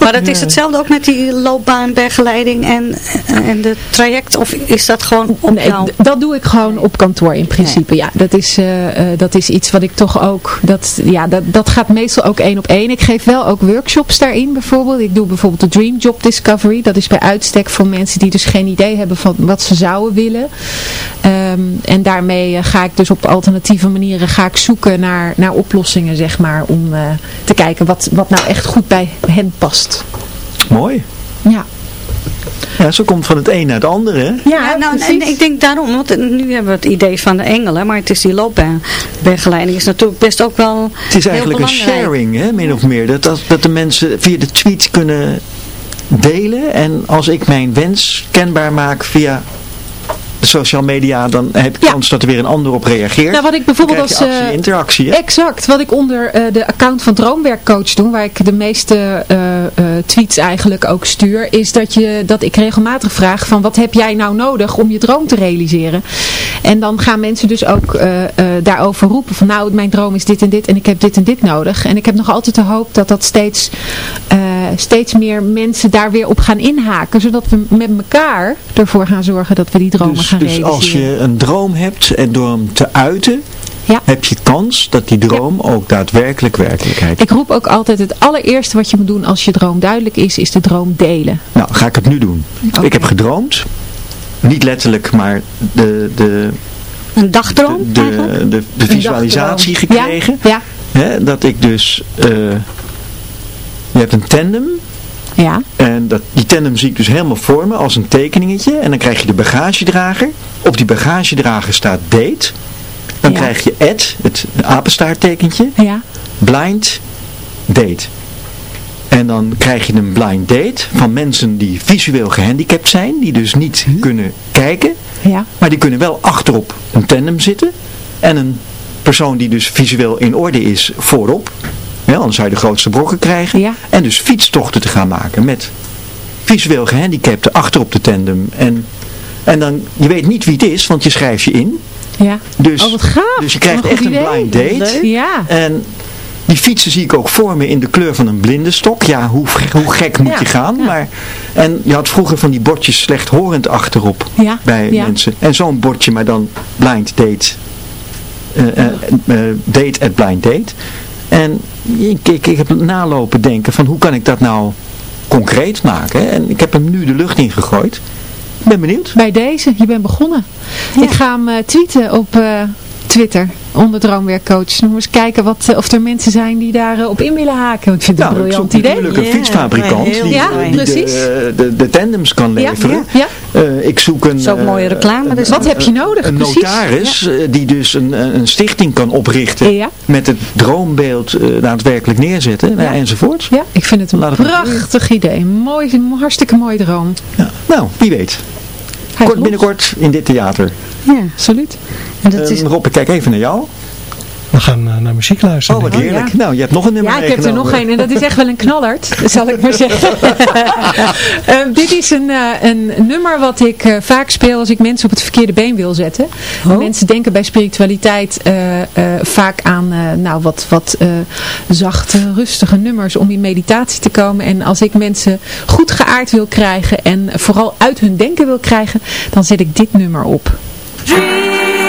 Maar dat is hetzelfde ook met die loopbaanbegeleiding en, en de traject? Of is dat gewoon op nee, jou? Dat doe ik gewoon op kantoor in principe. Nee. Ja, dat is, uh, uh, dat is iets wat ik toch ook... Dat, ja, dat, dat gaat meestal ook één op één. Ik geef wel ook workshops daarin bijvoorbeeld. Ik doe bijvoorbeeld de Dream Job Discovery. Dat is bij uitstek voor mensen die dus geen idee hebben van wat ze zouden willen. Um, en daarmee uh, ga ik dus op alternatieve manieren ga ik zoeken naar, naar oplossingen, zeg maar. Om uh, te kijken wat, wat nou echt goed bij hen past. Mooi. Ja. Ja, zo komt van het een naar het andere. Hè? Ja, ja nou, en ik denk daarom, want nu hebben we het idee van de engelen, maar het is die loopbaanbegeleiding is natuurlijk best ook wel Het is eigenlijk een sharing, hè, min of meer. Dat, dat, dat de mensen via de tweets kunnen delen en als ik mijn wens kenbaar maak via social media, dan heb je kans dat er weer een ander op reageert. Nou, wat ik bijvoorbeeld als actie, uh, interactie. Hè? Exact. Wat ik onder uh, de account van Droomwerkcoach doe, waar ik de meeste uh, tweets eigenlijk ook stuur, is dat, je, dat ik regelmatig vraag van wat heb jij nou nodig om je droom te realiseren? En dan gaan mensen dus ook daarover roepen van nou, mijn droom is dit en dit en ik heb dit en dit nodig. En ik heb nog altijd de hoop dat dat steeds steeds meer mensen daar weer op gaan inhaken. Zodat we met elkaar ervoor gaan zorgen dat we die dromen dus, gaan dus realiseren. als je een droom hebt en door hem te uiten, Ja. heb je kans dat die droom ook daadwerkelijk werkelijkheid Ik roep ook altijd het allereerste wat je moet doen als je droom duidelijk is, is de droom delen. Nou, ga ik het nu doen. Ik heb gedroomd, niet letterlijk, maar de, de, Een dagdroom de, eigenlijk? de, de, de visualisatie gekregen. Ja, Hè, dat ik dus, eh, je hebt een tandem ja, en dat, die tandem zie ik dus helemaal vormen als een tekeningetje. En dan krijg je de bagagedrager. Op die bagagedrager staat date. Dan Ja. krijg je Ed, het apenstaarttekentje. ja, ja, blind date. En dan krijg je een blind date van mensen die visueel gehandicapt zijn, die dus niet kunnen kijken, ja, maar die kunnen wel achterop een tandem zitten. En een persoon die dus visueel in orde is voorop, ja, anders zou je de grootste brokken krijgen. Ja. En dus fietstochten te gaan maken met visueel gehandicapten achterop de tandem. En, en dan, je weet niet wie het is, want je schrijft je in. ja. Dus, Oh, wat gaaf. dus je krijgt echt een blind date. Ja, En die fietsen zie ik ook vormen in de kleur van een blinde stok. Ja, hoe, hoe gek moet Ja, je gaan? ja. Maar, en je had vroeger van die bordjes slechthorend achterop Ja, bij mensen. En zo'n bordje, maar dan blind date. Eh, date at blind date. En ik, ik, ik heb nalopen denken van hoe kan ik dat nou concreet maken? En ik heb hem nu de lucht ingegooid. Ik ben benieuwd. bij deze, je bent begonnen. Ik ga hem eh, tweeten op eh, Twitter, onder Droomwerkcoach. Dan eens kijken wat, eh, of er mensen zijn die daarop op in willen haken. Ik vind het een Nou, ik zoek briljant idee. natuurlijk een fietsfabrikant die, Ja, eh, die de, de, de tandems kan Ja, leveren. ja. Eh, ik zoek een... Eh, mooie reclame. Dus Wat heb je nodig? Een precies? notaris eh, die dus een, een stichting kan oprichten Ja. met het droombeeld eh, daadwerkelijk neerzetten Ja. enzovoort. Ja, ik vind het een Laat het maar prachtig idee. Mooi, een hartstikke mooi droom. Ja. Nou, wie weet. Hij Kort binnenkort in dit theater. Ja, Absoluut. en dat Eh, is, Rob, ik kijk even naar jou. We gaan eh, naar muziek luisteren. Oh, wat ik. heerlijk. Nou, je hebt nog een nummer Ja, ik heb er nog een en dat is echt wel een knallert, zal ik maar zeggen. Eh, dit is een, eh, een nummer wat ik eh, vaak speel als ik mensen op het verkeerde been wil zetten. Mensen denken bij spiritualiteit eh, eh, vaak aan eh, nou, wat, wat eh, zachte, rustige nummers om in meditatie te komen. En als ik mensen goed geaard wil krijgen en vooral uit hun denken wil krijgen, dan zet ik dit nummer op. Dream.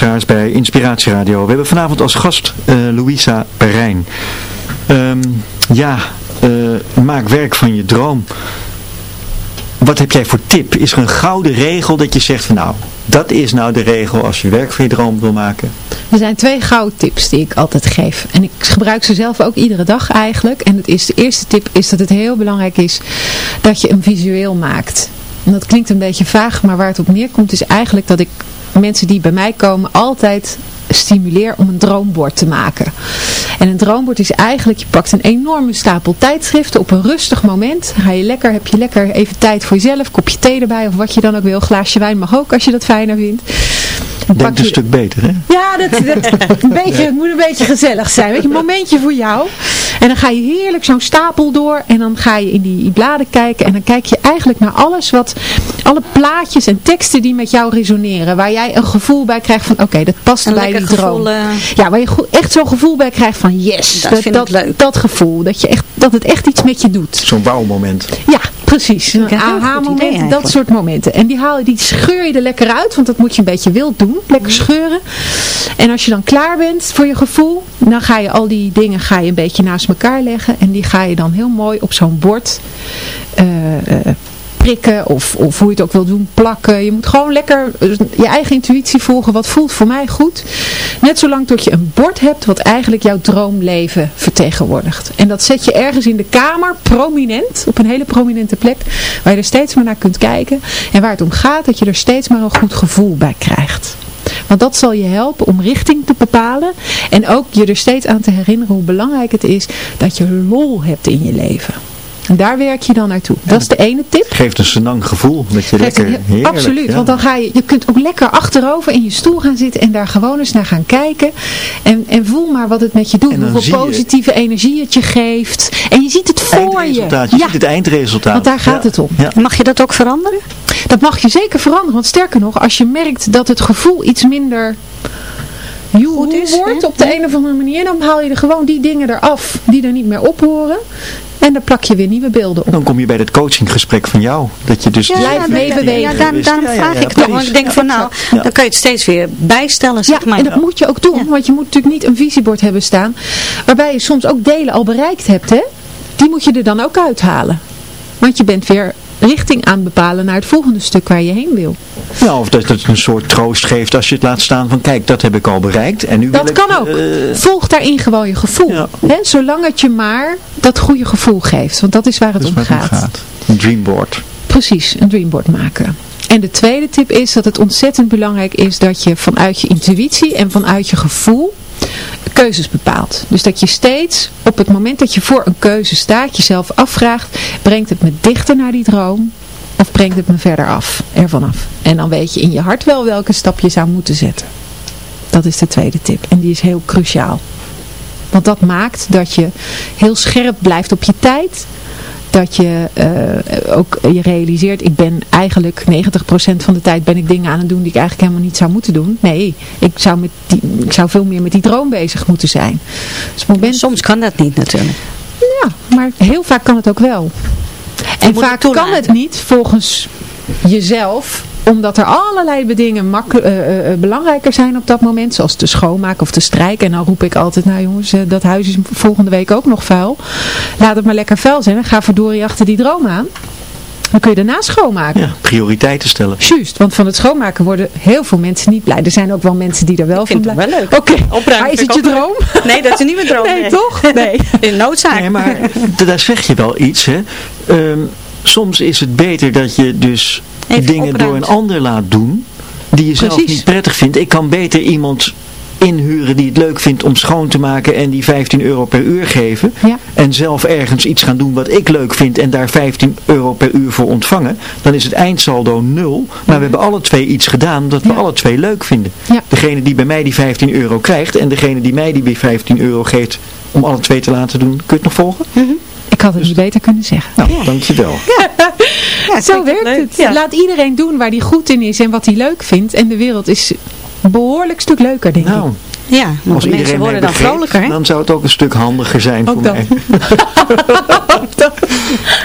Luisteraars, bij Inspiratie Radio. We hebben vanavond als gast eh Louisa Perijn. Ehm, ja, eh, maak werk van je droom. Wat heb jij voor tip? Is er een gouden regel dat je zegt van nou, dat is nou de regel als je werk van je droom wil maken? Er zijn twee gouden tips die ik altijd geef. En ik gebruik ze zelf ook iedere dag eigenlijk. En het is, de eerste tip is dat het heel belangrijk is dat je hem visueel maakt. En dat klinkt een beetje vaag, maar waar het op neerkomt is eigenlijk dat ik mensen die bij mij komen altijd stimuleer om een droombord te maken. En een droombord is eigenlijk, je pakt een enorme stapel tijdschriften op een rustig moment. Ga je lekker, heb je lekker even tijd voor jezelf, kopje thee erbij of wat je dan ook wil. Glaasje wijn mag ook als je dat fijner vindt. Dan Denk pak een stuk beter, hè? ja, dat, dat, een beetje, het moet een beetje gezellig zijn. Weet je, een momentje voor jou. En dan ga je heerlijk zo'n stapel door. En dan ga je in die bladen kijken. En dan kijk je eigenlijk naar alles wat... Alle plaatjes en teksten die met jou resoneren. Waar jij een gevoel bij krijgt van... Oké, dat past Een bij die droom. gevoel, eh. Ja, waar je echt zo'n gevoel bij krijgt van... Yes, Dat dat, vind dat, ik leuk. dat gevoel. Dat, je echt, dat het echt iets met je doet. Zo'n bouwmoment. Ja, precies. Een aha-moment, dat soort momenten. En die, haal je, die scheur je er lekker uit, want dat moet je een beetje wild doen. Lekker Mhm. scheuren. En als je dan klaar bent voor je gevoel, dan ga je al die dingen ga je een beetje naast elkaar leggen. En die ga je dan heel mooi op zo'n bord eh, prikken of, of hoe je het ook wil doen, plakken. Je moet gewoon lekker eh, je eigen intuïtie volgen. Wat voelt voor mij goed? Net zolang tot je een bord hebt wat eigenlijk jouw droomleven vertegenwoordigt. En dat zet je ergens in de kamer, prominent, op een hele prominente plek, waar je er steeds maar naar kunt kijken. En waar het om gaat, dat je er steeds maar een goed gevoel bij krijgt. Want dat zal je helpen om richting te bepalen. En ook je er steeds aan te herinneren hoe belangrijk het is dat je lol hebt in je leven. En daar werk je dan naartoe. Dat is de ene tip. Geeft een senang gevoel. Dat je Geeft lekker een absoluut, ja. want dan ga je, je kunt ook lekker achterover in je stoel gaan zitten en daar gewoon eens naar gaan kijken. En, en voel maar wat het met je doet, hoeveel je- positieve energie het je geeft. En je ziet het voor je. Je Ja, ziet het eindresultaat. want daar gaat Ja. het om. Ja. Mag je dat ook veranderen? Dat mag je zeker veranderen, want sterker nog, als je merkt dat het gevoel iets minder Goed is, wordt op de een of andere manier, dan haal je er gewoon die dingen eraf die er niet meer op horen. En dan plak je weer nieuwe beelden op. Dan kom je bij dat coachinggesprek van jou. Dat je dus... Blijf dat- meebewegen. Ja, daarom, daarom Ja, ja, vraag ja, ik nog. Want ik denk van nou, Ja. dan kan je het steeds weer bijstellen, Ja, zeg maar. en dat moet je ook doen, Ja. want je moet natuurlijk niet een visiebord hebben staan, waarbij je soms ook delen al bereikt hebt, hè? Die moet je er dan ook uithalen. Want je bent weer richting aan bepalen naar het volgende stuk waar je heen wil. Ja, of dat het een soort troost geeft als je het laat staan van kijk, dat heb ik al bereikt. En nu Dat wil ik, kan ook. eh, Volg daarin gewoon je gevoel. Ja. Hè? Zolang het je maar dat goede gevoel geeft. Want dat is waar het om waar gaat. om gaat. Een dreamboard. Precies, een dreamboard maken. En de tweede tip is dat het ontzettend belangrijk is dat je vanuit je intuïtie en vanuit je gevoel keuzes bepaalt. Dus dat je steeds op het moment dat je voor een keuze staat jezelf afvraagt, brengt het me dichter naar die droom of brengt het me verder af, ervan af. En dan weet je in je hart wel welke stap je zou moeten zetten. Dat is de tweede tip en die is heel cruciaal. Want dat maakt dat je heel scherp blijft op je tijd. Dat je eh, ook je realiseert, ik ben eigenlijk 90% van de tijd ben ik dingen aan het doen die ik eigenlijk helemaal niet zou moeten doen. Nee, ik zou, met die, ik zou veel meer met die droom bezig moeten zijn. Dus moment, Soms kan dat niet natuurlijk. ja, maar heel vaak kan het ook wel. En vaak kan het niet volgens jezelf omdat er allerlei dingen mak- eh, eh, eh, belangrijker zijn op dat moment. Zoals te schoonmaken of te strijken. En dan roep ik altijd, nou jongens, dat huis is volgende week ook nog vuil. Laat het maar lekker vuil zijn. En ga verdorie achter die droom aan. Dan kun je daarna schoonmaken. Ja, prioriteiten stellen. Juist, want van het schoonmaken worden heel veel mensen niet blij. Er zijn ook wel mensen die er wel Ik vind van het blij wel leuk. Oké, Opruimen maar is het je droom? Nee, dat is niet mijn droom. Nee, toch? Nee. In noodzaak. Nee, maar daar zeg je wel iets, hè. Ehm, soms is het beter dat je dus Even dingen door een ander laat doen, die je zelf niet prettig vindt. Ik kan beter iemand inhuren die het leuk vindt om schoon te maken en die 15 euro per uur geven. Ja. En zelf ergens iets gaan doen wat ik leuk vind en daar 15 euro per uur voor ontvangen. Dan is het eindsaldo nul. Maar we hebben alle twee iets gedaan dat we Ja. alle twee leuk vinden. Degene die bij mij die 15 euro krijgt en degene die mij die weer 15 euro geeft om alle twee te laten doen. Kun je het nog volgen? Ik had het niet beter kunnen zeggen. Nou, dankjewel. Ja, Zo werkt leuk. het. Ja. Laat iedereen doen waar hij goed in is en wat hij leuk vindt. En de wereld is een behoorlijk stuk leuker, denk Nou, ik. Ja, want Als mensen iedereen worden dan begreep, vrolijker, hè? dan zou het ook een stuk handiger zijn Ook voor mij.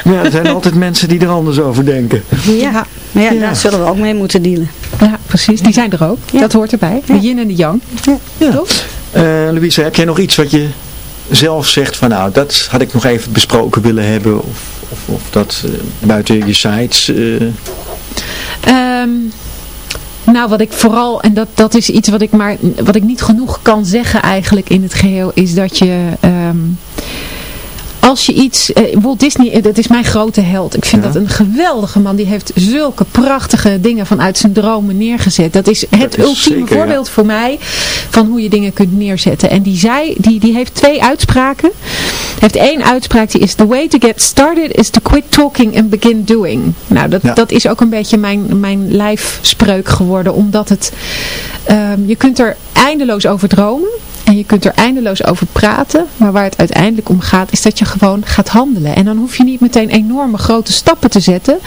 Ja, er zijn altijd mensen die er anders over denken. Ja, maar ja, Ja. daar zullen we ook mee moeten dealen. Ja, precies. Die zijn er ook. Ja. Dat hoort erbij. De yin en de yang. Ja. Toch? Eh Louise, heb jij nog iets wat je zelf zegt van nou, dat had ik nog even besproken willen hebben of, of, of dat eh, buiten je sites? eh, Ehm, nou, wat ik vooral, en dat, dat is iets wat ik maar, wat ik niet genoeg kan zeggen eigenlijk in het geheel, is dat je, ehm, als je iets, eh, Walt Disney, eh, dat is mijn grote held. Ik vind Ja. dat een geweldige man. Die heeft zulke prachtige dingen vanuit zijn dromen neergezet. Dat is het is ultieme zeker, ja. voorbeeld voor mij van hoe je dingen kunt neerzetten. En die, zei, die, die heeft twee uitspraken. Heeft één uitspraak, die is The way to get started is to quit talking and begin doing. Nou, dat, Ja. dat is ook een beetje mijn, mijn lijfspreuk geworden. Omdat het, ehm, je kunt er eindeloos over dromen. En je kunt er eindeloos over praten. Maar waar het uiteindelijk om gaat, is dat je gewoon gaat handelen. En dan hoef je niet meteen enorme grote stappen te zetten.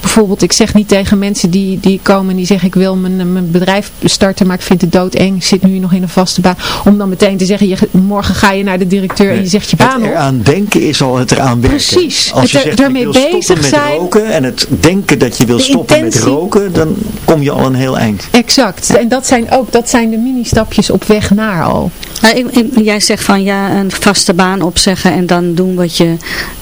Bijvoorbeeld, ik zeg niet tegen mensen die, die komen en die zeggen ik wil mijn, mijn bedrijf starten, maar ik vind het doodeng. Ik zit nu nog in een vaste baan. Om dan meteen te zeggen, je, morgen ga je naar de directeur en je zegt je baan het op. eraan denken is al het eraan werken. Precies. Als je Het zegt ermee bezig met zijn. roken en het denken dat je wil stoppen met roken, dan kom je al een heel eind. Exact. En dat zijn ook dat zijn de mini-stapjes op weg naar al. Nou, ik- ik- jij zegt van ja, een vaste baan opzeggen en dan doen wat je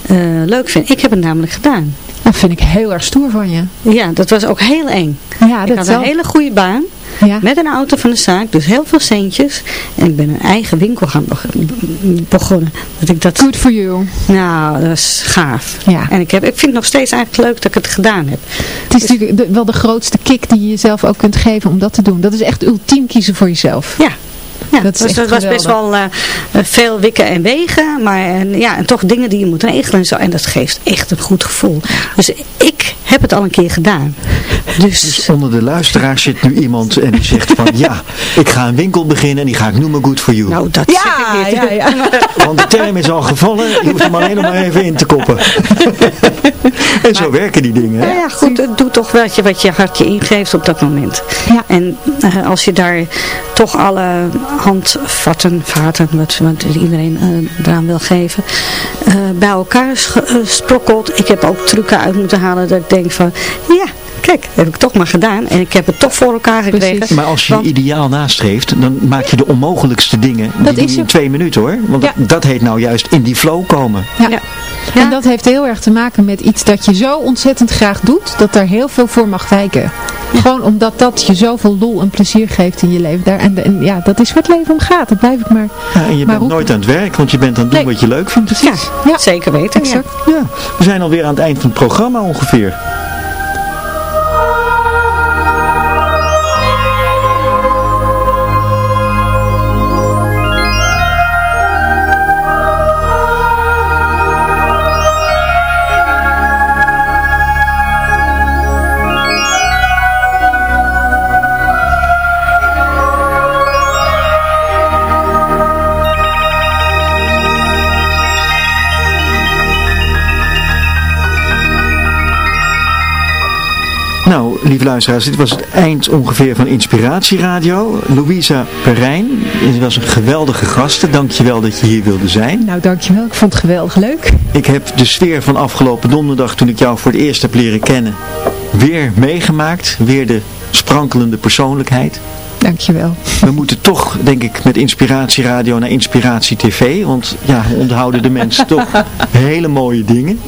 eh, leuk vindt. Ik heb het namelijk gedaan. Dat vind ik heel erg stoer van je. Ja, dat was ook heel eng. Ja, ik dat had wel. een hele goede baan. Ja. Met een auto van de zaak, dus heel veel centjes. En ik ben een eigen winkel gaan beg- begonnen. Dat ik dat, Good for you. nou, dat is gaaf. Ja. En ik, heb, ik vind het nog steeds eigenlijk leuk dat ik het gedaan heb. Het is natuurlijk de- wel de grootste kick die je jezelf ook kunt geven om dat te doen. Dat is echt ultiem kiezen voor jezelf. Ja. Ja, Dat dus dat was best wel eh, eh, veel wikken en wegen, maar en, ja, en toch dingen die je moet regelen en zo. En dat geeft echt een goed gevoel. Dus ik heb het al een keer gedaan. Dus, Dus onder de luisteraars zit nu iemand en die zegt van ja, ik ga een winkel beginnen en die ga ik noemen Good for You. nou, dat Ja, zeg ik niet. ja, ja. Want de term is al gevallen, je hoeft hem alleen nog maar even in te koppen. en zo werken die dingen. hè? Nou ja, goed, het doet toch wat je, wat je hart je ingeeft op dat moment. Ja. En eh, als je daar toch alle handvatten, vaten, wat, wat iedereen eh eraan wil geven, eh, bij elkaar eh, sprokkelt. Ik heb ook trucken uit moeten halen dat ik denk van, ja, kijk, heb ik toch maar gedaan. En ik heb het toch voor elkaar gekregen. Precies. Maar als je Want- je ideaal nastreeft, dan maak je de onmogelijkste dingen. Dat is in twee minuten hoor. Want Ja. dat, dat heet nou juist in die flow komen. Ja. Ja. En dat heeft heel erg te maken met iets dat je zo ontzettend graag doet, dat daar heel veel voor mag wijken. Gewoon omdat dat je zoveel lol en plezier geeft in je leven. Daar, en, en ja, dat is waar het leven om gaat. Dat blijf ik maar, Ja, en je maar bent roepen. nooit aan het werk, want je bent aan het doen Nee. wat je leuk vindt. Ja, Ja. zeker weten. ja. Exact. Ja, we zijn alweer aan het eind van het programma ongeveer. Lieve luisteraars, dit was het eind ongeveer van Inspiratieradio. Louisa Perijn, je was een geweldige gasten. Dankjewel dat je hier wilde zijn. Nou, dankjewel. Ik vond het geweldig leuk. Ik heb de sfeer van afgelopen donderdag, toen ik jou voor het eerst heb leren kennen, weer meegemaakt. Weer de sprankelende persoonlijkheid. Dankjewel. We moeten toch, denk ik, met Inspiratieradio naar Inspiratie TV. Want ja, we onthouden de mensen toch hele mooie dingen.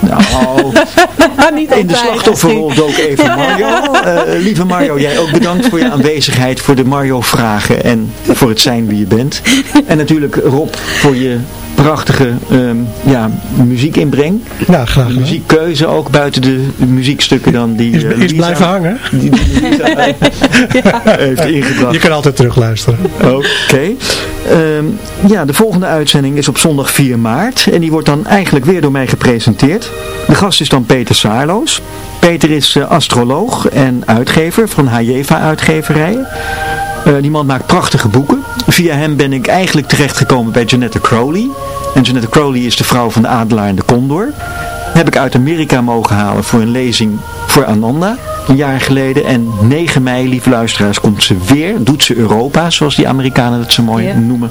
Nou, niet in de slachtofferrol dook even Mario. Eh, lieve Mario, jij ook bedankt voor je aanwezigheid, voor de Mario-vragen en voor het zijn wie je bent. En natuurlijk Rob voor je prachtige ehm, ja, muziekinbreng. Ja, graag muziekkeuze ook buiten de muziekstukken dan die Is, eh, is blijven hangen. Die, die Lisa heeft ingebracht. Je kan altijd terugluisteren. Oké. Ehm, ja, de volgende uitzending is op zondag 4 maart. En die wordt dan eigenlijk weer door mij gepresenteerd. De gast is dan Peter Saarloos. Peter is eh, astroloog en uitgever van Hajeva Uitgeverijen. Eh, die man maakt prachtige boeken. Via hem ben ik eigenlijk terechtgekomen bij Janette Crowley. En Janette Crowley is de vrouw van de adelaar en de condor. Heb ik uit Amerika mogen halen voor een lezing voor Ananda. een jaar geleden. En 9 mei, lieve luisteraars, komt ze weer. Doet ze Europa, zoals die Amerikanen het zo mooi noemen.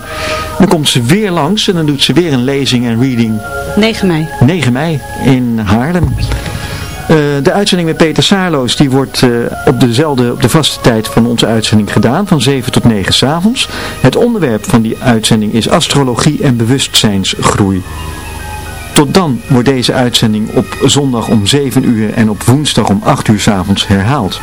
Dan komt ze weer langs en dan doet ze weer een lezing en reading 9 mei. 9 mei in Haarlem. Eh, de uitzending met Peter Saarloos die wordt eh, op, dezelfde, op de vaste tijd van onze uitzending gedaan, van 7 tot 9 s'avonds. Het onderwerp van die uitzending is astrologie en bewustzijnsgroei. Tot dan wordt deze uitzending op zondag om 7 uur en op woensdag om 8 uur s'avonds herhaald.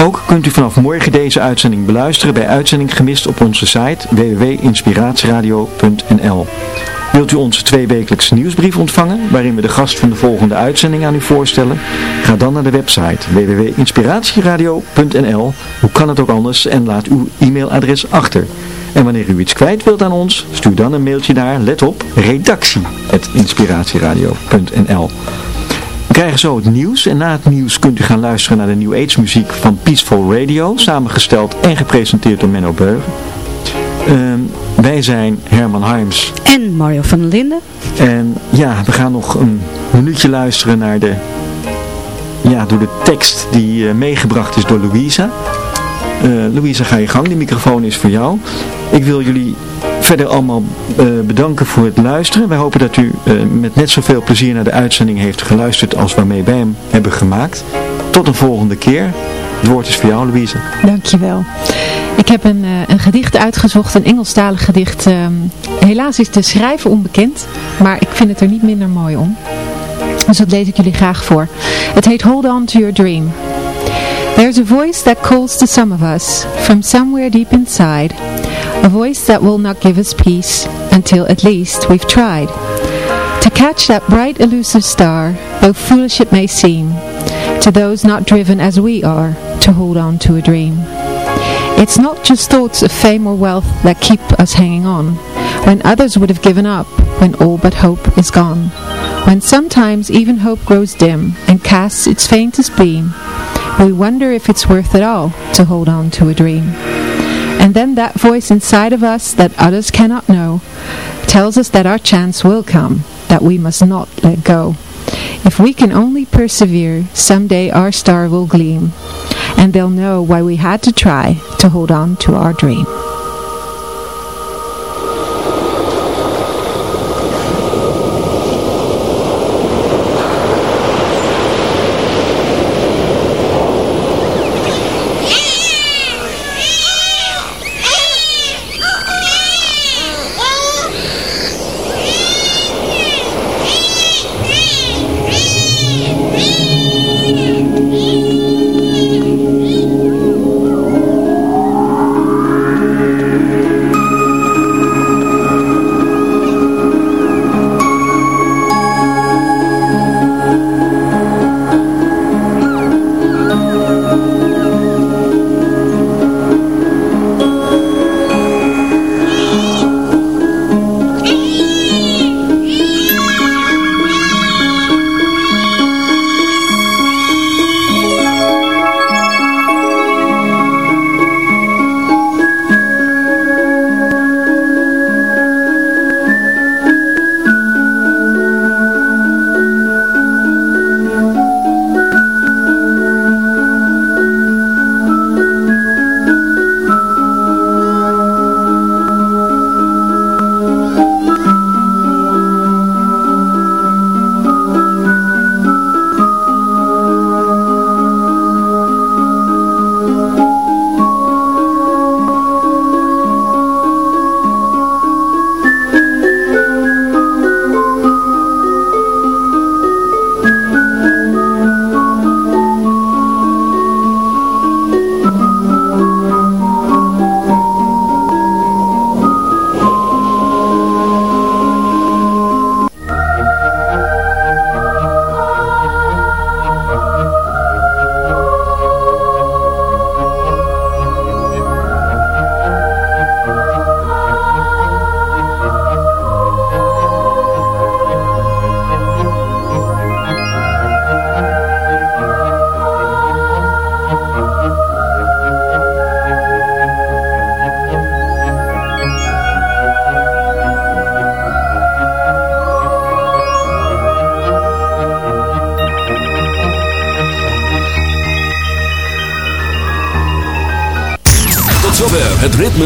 Ook kunt u vanaf morgen deze uitzending beluisteren bij Uitzending Gemist op onze site www.inspiratieradio.nl. Wilt u onze tweewekelijkse nieuwsbrief ontvangen, waarin we de gast van de volgende uitzending aan u voorstellen? Ga dan naar de website www.inspiratieradio.nl. Hoe kan het ook anders en laat uw e-mailadres achter. En wanneer u iets kwijt wilt aan ons, stuur dan een mailtje naar, let op, redactie.inspiratieradio.nl. Krijgen zo het nieuws en na het nieuws kunt u gaan luisteren naar de New Age muziek van Peaceful Radio, samengesteld en gepresenteerd door Menno Beugen. Ehm, wij zijn Herman Harms En Mario van der Linden. en ja, we gaan nog een minuutje luisteren naar de, ja, door de tekst die eh, meegebracht is door Louisa. Eh Louisa, ga je gang, de microfoon is voor jou. Ik wil jullie verder allemaal eh, bedanken voor het luisteren. Wij hopen dat u eh, met net zoveel plezier naar de uitzending heeft geluisterd als waarmee wij hem hebben gemaakt. Tot een volgende keer. Het woord is voor jou, Louisa. Dankjewel. Ik heb een, eh, een gedicht uitgezocht, een Engelstalig gedicht. Ehm, helaas is de schrijver onbekend, maar ik vind het er niet minder mooi om. Dus dat lees ik jullie graag voor. Het heet Hold On To Your Dream. There's a voice that calls to some of us from somewhere deep inside. A voice that will not give us peace until at least we've tried. To catch that bright elusive star, though foolish it may seem, to those not driven as we are to hold on to a dream. It's not just thoughts of fame or wealth that keep us hanging on, when others would have given up, when all but hope is gone. When sometimes even hope grows dim and casts its faintest beam, we wonder if it's worth it all to hold on to a dream. And then that voice inside of us that others cannot know tells us that our chance will come, that we must not let go. If we can only persevere, someday our star will gleam, and they'll know why we had to try to hold on to our dream.